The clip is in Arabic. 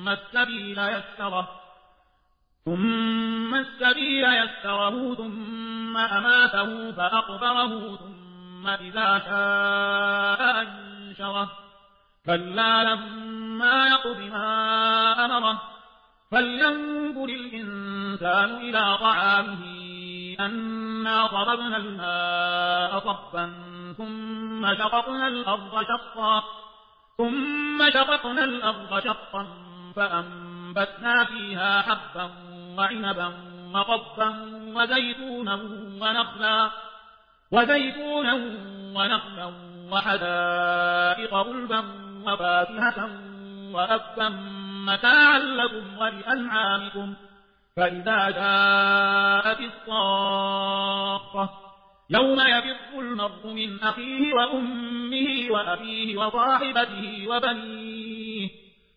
ثم السبيل يسره. ثم السبيل يسره ثم أماته فأقبره ثم إذا شاء أنشره. كلا لما يقض ما أمره. فلينظر الإنسان إلى طعامه أنا ضربنا الماء صبا ثم شققنا الأرض شقا ثم شققنا الأرض شقا. فأنبتنا فيها حبا وعنبا وقبا وزيتونا ونخلا وزيتونا ونخلا وحدائق غلبا وفاكهة وأبا متاعا لكم ولأنعامكم فإذا جاءت الصاخة يوم يفر المرء من أخيه وأمه وأبيه وصاحبته وبنيه